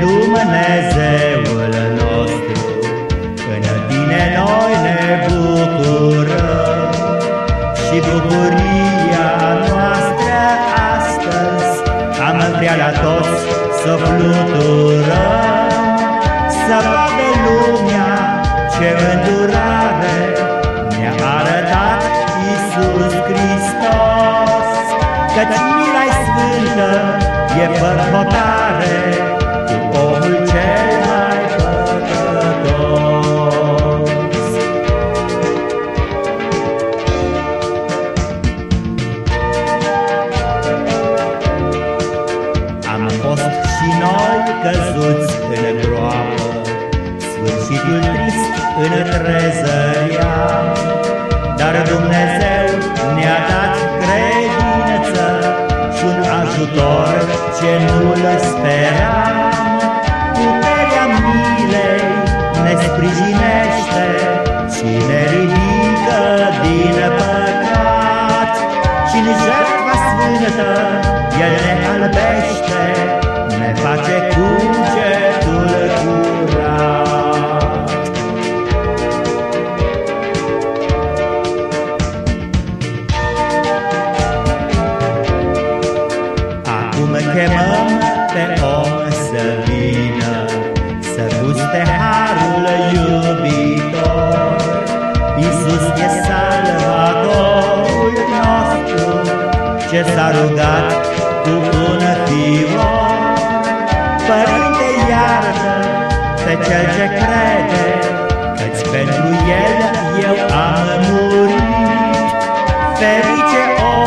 Dumnezeul nostru, în tine noi ne bucurăm și bucuria noastră astăzi am vrea la toți să fluturăm, să vadă lumea ce îndurare ne-a arătat Isus Hristos, căci mila sfântă e fără hotare. Fost și noi căzuți în groapă Sfârșitul trist în trezăria. Dar Dumnezeu ne-a dat credință Și un ajutor ce nu-l speram Puterea milei ne sprijinește Și ne ridică din păcat. Și în jertfa sfântă El ne albește Ne face cugetul curat Acum chemăm pe om să vină Să guste harul iubitor ce s-a rugat cu bună timă. Părinte, iartă pe cel ce crede, Căci pentru el eu am murit. Ferice om,